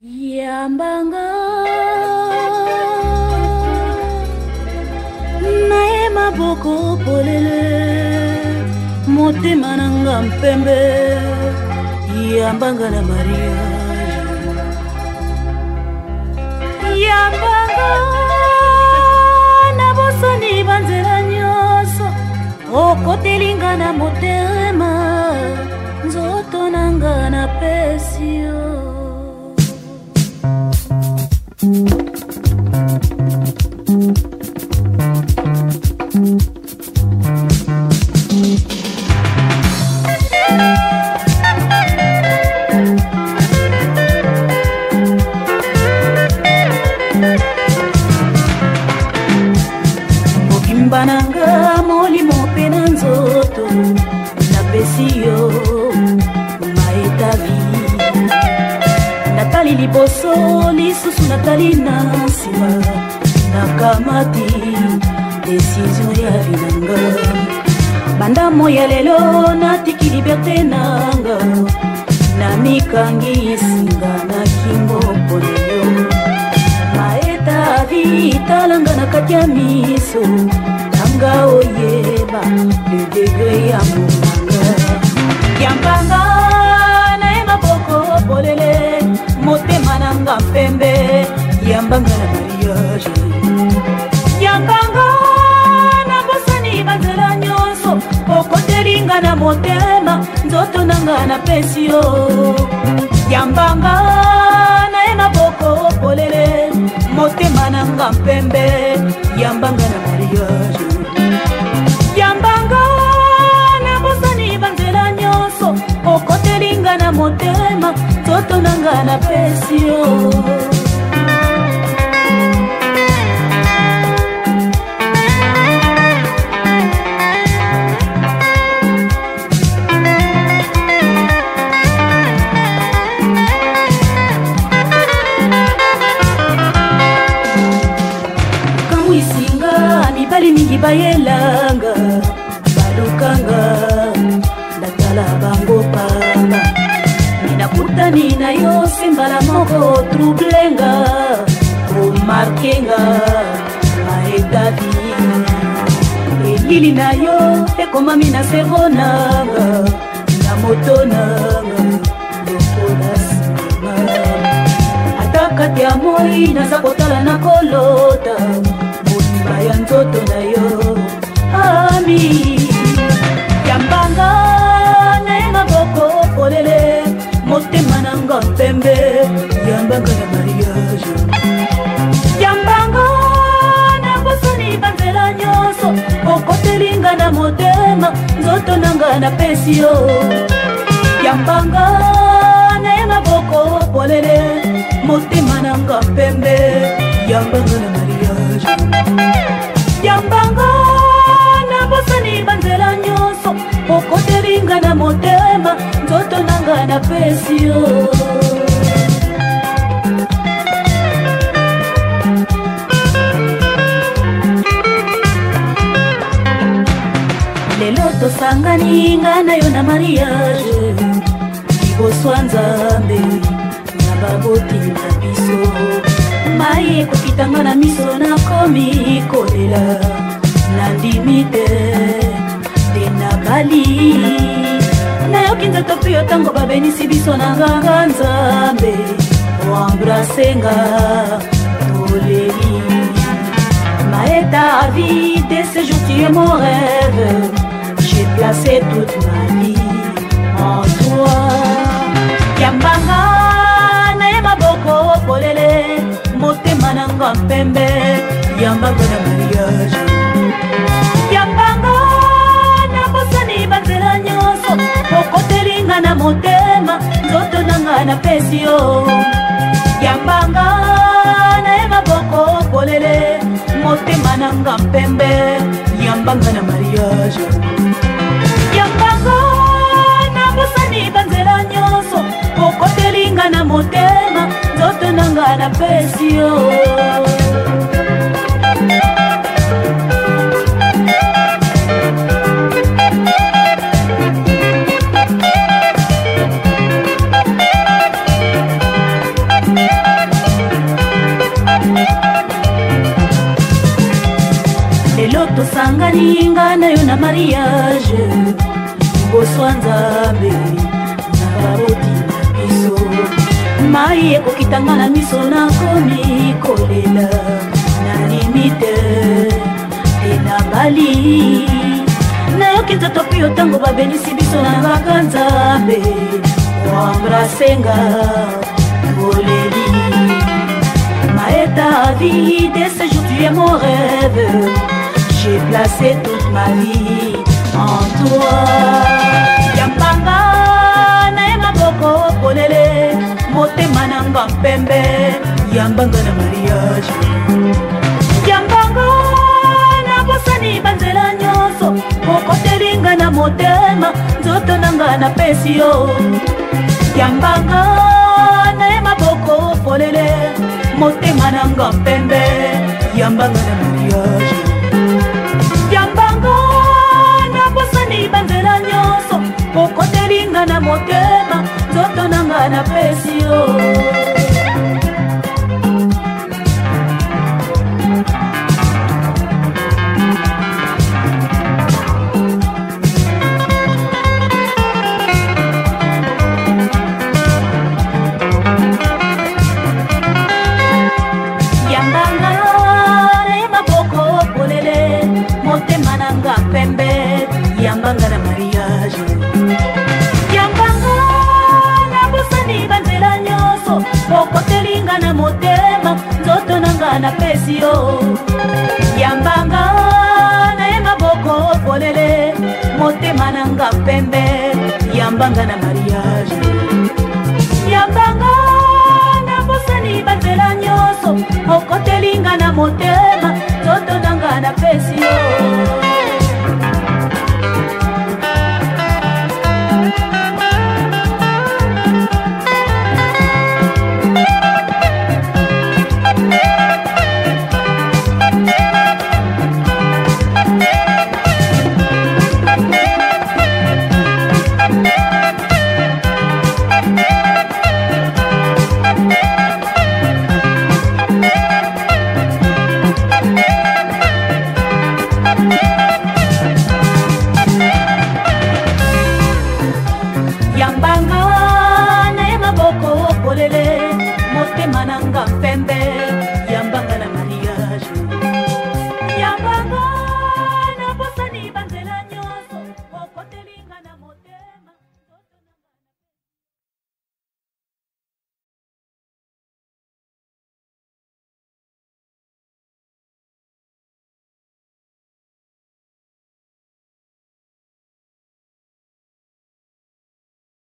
Yambanga naye maboko polele motema nanga mpembe yambanga na mariage yambanga na bosani banzela nyonso okotelinga na motema nzoto nanga na pesio liboso lisusu natali na nsima nakamati desizio ya vinanga bandamo ya lelo natiki liberte nanga na mikangi esinga na kingo polelo maeta vitalanga na kati ya miso nanga oyeba le degre ya momanga ya mpanga pembe yambanga na mariage yakanga na bosani banzela nyonso okotelinga na motema nzoto nanga na pesi yo yambanga na ye maboko polele motema nanga pembe yambanga na mariage nanga napesi yo kamwisinga mibali mingi bayelanga motani na yo sembala moko trublenga omarkenga maetabi elili na yo ekomami na servo nanga na moto nanga lokola nsima ata kati ya moi naza kotala na kolota yanga napesi yo yambanga na ye maboko polele motema nanga pembe yambanga na mariage yambanga na bosani banzela nyonso okotelinga na motema nzoto nanga napesi yo tosangani nga na yo na mariage liboswa nzambe na baboti na biso mai ekokitanga na miso nakomi kolela nandimi te te nabali nayoki nzoto mpe yo ntango babenisi biso na nganga nzambe oambrasenga toleli maeta avi de sejour tu ye mon rêve passer toute ma vie en toi yambanga nayeba boko polele motema nanga mpembe yambango na mariage yambanga nakosani banzela nyonso okotelinga na motema nzoto nanga napesi yo yambanga nayeba boko polele motema nanga mpembe yambanga na mariage napesi yo lelo tosangani nga na yo na mariage liboso ya nzambe na baboti mai ekokitanga na miso nakomi kolela na limite te nabali nayoki nzoto mpe yo ntango babelisi biso na baka nzambe wambrasenga boleli maeta ta vie de ce jour tu es mon rêve j'ai placé toute ma vie nanga na motema nzoto nanga napesi yo yambanga na ye maboko polele motema nanga pembe yambanga na mariage yambanga naposani banzela nyonso okotelinga na motema nzoto nanga napesi yo napesi yo yambanga na ye maboko polele motema nanga pembe yambanga na mariage yambanga nabosani banzela nyonso okotelinga na motema toto nanga napesi yo 阳光啊！